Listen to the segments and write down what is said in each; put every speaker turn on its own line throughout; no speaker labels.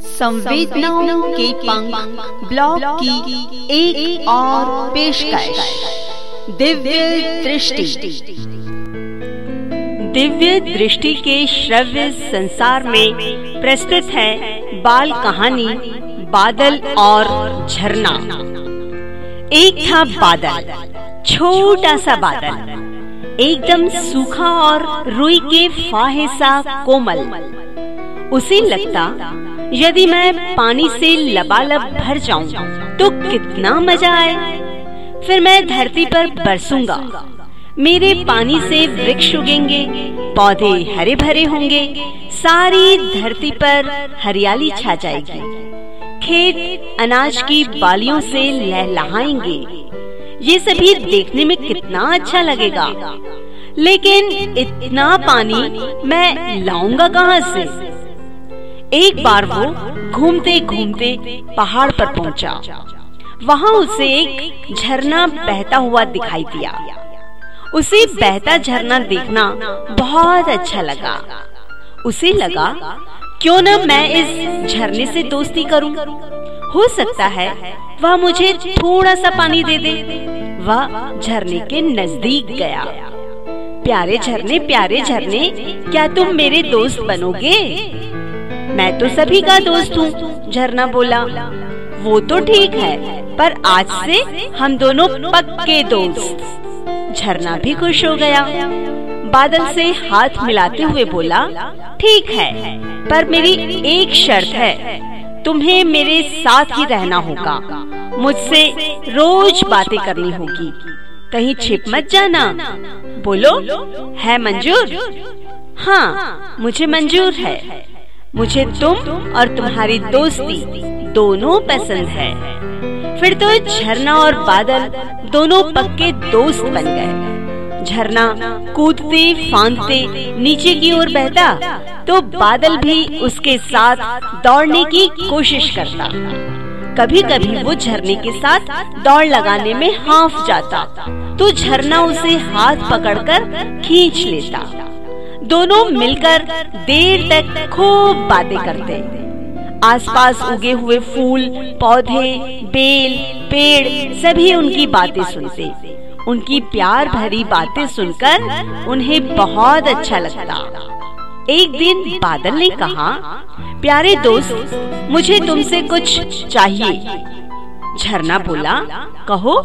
संवेदनाओं के पंख ब्लॉग की एक, एक और पेशकश। दिव्य दृष्टि। दिव्य दृष्टि के श्रव्य संसार में प्रस्तुत है बाल कहानी बादल और झरना। एक था बादल छोटा सा बादल। एकदम सूखा और रुई के फाहे सा कोमल। उसे लगता, यदि मैं पानी से लबालब भर जाऊँ तो कितना मज़ा आए। फिर मैं धरती पर बरसूँगा। मेरे पानी से वृक्ष उगेंगे, पौधे हरे भरे होंगे, सारी धरती पर हरियाली छा जाएगी। खेत अनाज की बालियों से लहलहाएँगे। ये सभी देखने में कितना अच्छा लगेगा। लेकिन इतना पानी मैं लाऊँगा कहाँ से? एक बार वो घूमते घूमते पहाड़ पर पहुँचा। वहाँ उसे एक झरना बहता हुआ दिखाई दिया। उसे बहता झरना देखना बहुत अच्छा लगा। उसे लगा, क्यों न मैं इस झरने से दोस्ती करूँ? हो सकता है वह मुझे थोड़ा सा पानी दे दे। वह झरने के नज़दीक गया। प्यारे झरने प्यारे झरने, क्या तुम मेरे दोस्त बनोगे? मैं तो सभी का दोस्त हूँ। झरना बोला, वो तो ठीक है, पर आज से हम दोनों पक्के दोस्त। झरना भी खुश हो गया। बादल से हाथ मिलाते हुए बोला, ठीक है, पर मेरी एक शर्त है। तुम्हें मेरे साथ ही रहना होगा। मुझसे रोज बातें करनी होगी। कहीं छिप मत जाना। बोलो, है मंजूर? हाँ मुझे मंजूर है। मुझे तुम और तुम्हारी दोस्ती दोनों पसंद है। फिर तो झरना और बादल दोनों पक्के दोस्त बन गए। झरना कूदते, फांदते, नीचे की ओर बहता तो बादल भी उसके साथ दौड़ने की कोशिश करता। कभी कभी वो झरने के साथ दौड़ लगाने में हाफ़ जाता तो झरना उसे हाथ पकड़कर खींच लेता। दोनों मिलकर देर तक खूब बातें करते। आसपास उगे हुए फूल पौधे बेल पेड़ सभी उनकी बातें सुनते। उनकी प्यार भरी बातें सुनकर उन्हें बहुत अच्छा लगता। एक दिन बादल ने कहा प्यारे दोस्त मुझे तुमसे कुछ चाहिए। झरना बोला कहो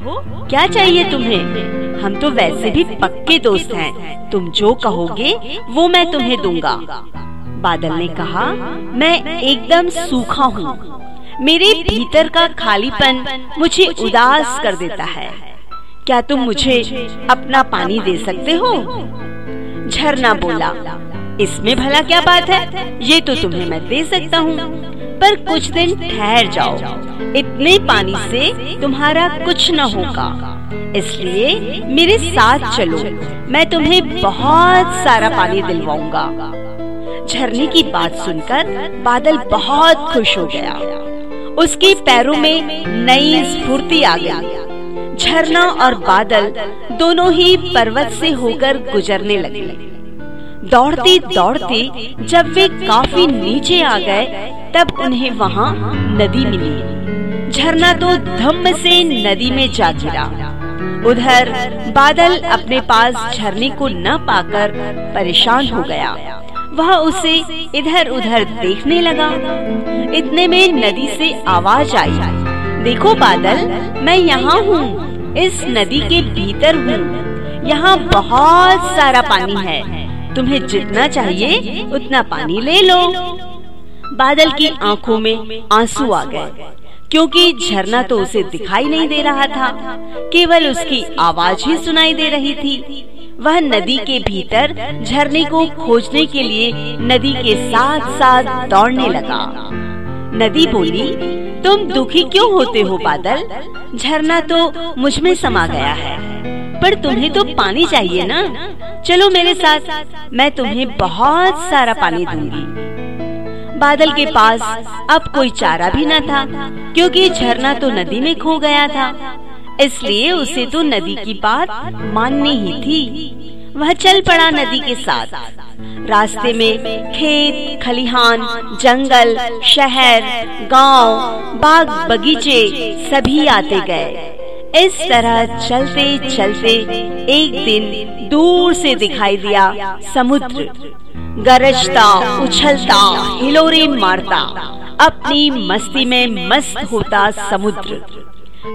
क्या चाहिए तुम्हें? हम तो वैसे भी पक्के दोस्त हैं। तुम जो कहोगे, वो मैं तुम्हें दूँगा। बादल ने कहा, मैं एकदम सूखा हूँ। मेरे भीतर का खालीपन मुझे उदास कर देता है। क्या तुम मुझे अपना पानी दे सकते हो? झरना बोला, इसमें भला क्या बात है? ये तो तुम्हें मैं दे सकता हूँ। पर कुछ दिन ठहर जाओ। इतने पानी से तुम्हारा कुछ न होगा। इसलिए मेरे साथ चलो। मैं तुम्हें बहुत सारा पानी दिलवाऊँगा। झरने की बात सुनकर बादल बहुत खुश हो गया। उसके पैरों में नई स्फूर्ति आ गई। झरना और बादल दोनों ही पर्वत से होकर गुजरने लगे। दौड़ते दौड़ते जब वे काफ़ी नीचे आ गए, तब उन्हें वहाँ नदी मिली। झरना तो धम्म से नदी में जा गिरा। उधर बादल अपने पास झरने को न पाकर परेशान हो गया। वह उसे इधर उधर देखने लगा। इतने में नदी से आवाज़ आई, देखो बादल, मैं यहाँ हूँ, इस नदी के भीतर हूँ। यहाँ बहुत सारा पानी है। तुम्हें जितना चाहिए, उतना पानी ले लो। बादल की आँखों में आँसू आ गए, क्योंकि झरना तो उसे दिखाई नहीं दे रहा था। केवल उसकी आवाज़ ही सुनाई दे रही थी। वह नदी के भीतर झरने को खोजने के लिए नदी के साथ साथ दौड़ने लगा। नदी बोली, तुम दुखी क्यों होते हो बादल? झरना तो मुझमें समा गया है। पर तुम्हें तो पानी चाहिए ना। चलो मेरे साथ, मैं तुम्हें बहुत सारा पानी दूँगी। बादल के पास अब कोई चारा भी न था, क्योंकि झरना तो नदी में खो गया था। इसलिए उसे तो नदी की बात माननी ही थी। वह चल पड़ा नदी के साथ। रास्ते में खेत, खलिहान, जंगल, शहर, गाँव, बाग बगीचे सभी आते गए। इस तरह चलते चलते एक दिन दूर से दिखाई दिया समुद्र। गरजता, उछलता, हिलोरे मारता, अपनी मस्ती में मस्त होता समुद्र।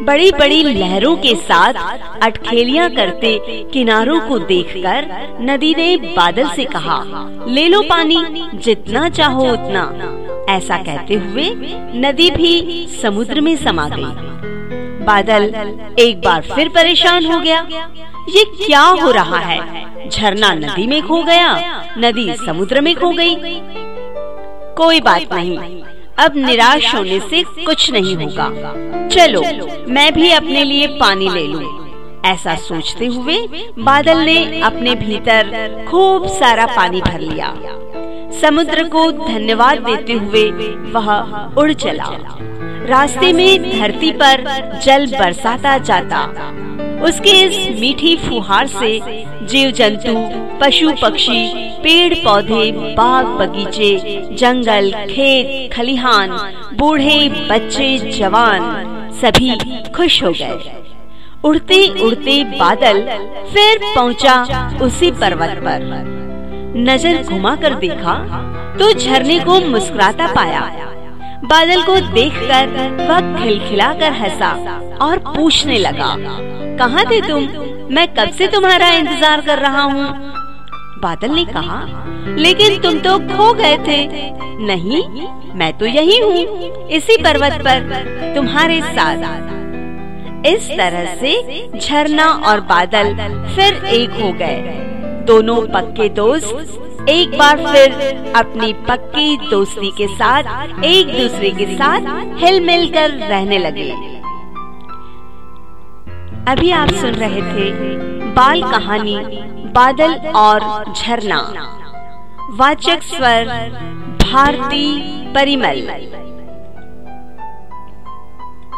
बड़ी बड़ी लहरों के साथ अटखेलियाँ करते किनारों को देखकर नदी ने बादल से कहा, ले लो पानी, जितना चाहो उतना। ऐसा कहते हुए नदी भी समुद्र में समा गई। बादल एक बार फिर परेशान हो गया। ये क्या हो रहा है? झरना नदी में खो गया, नदी समुद्र में खो गई। कोई बात नहीं, अब निराश होने से कुछ नहीं होगा। चलो, मैं भी अपने लिए पानी ले लूँ। ऐसा सोचते हुए बादल ने अपने भीतर खूब सारा पानी भर लिया। समुद्र को धन्यवाद देते हुए वह उड़ चला। रास्ते में धरती पर जल बरसाता जाता। उसके इस मीठी फुहार से जीव जंतु, पशु पक्षी, पेड़ पौधे, बाग बगीचे, जंगल, खेत, खलिहान, बूढ़े बच्चे, जवान सभी खुश हो गए। उड़ते उड़ते बादल फिर पहुँचा उसी पर्वत पर। नज़र घुमा कर देखा तो झरने को मुस्कुराता पाया। बादल को देखकर वह खिलखिलाकर हंसा और पूछने लगा, कहाँ थे तुम? मैं कब से तुम्हारा इंतज़ार कर रहा हूँ? बादल ने कहा, लेकिन तुम तो खो गए थे। नहीं, मैं तो यही हूँ, इसी पर्वत पर, तुम्हारे साथ। इस तरह से झरना और बादल फिर एक हो गए। दोनों पक्के दोस्त एक बार फिर अपनी पक्की दोस्ती के साथ, एक दूसरे के साथ हिल मिल कर रहने लगे। अभी आप सुन रहे थे बाल कहानी, बादल और झरना। वाचक स्वर, भारती परिमल।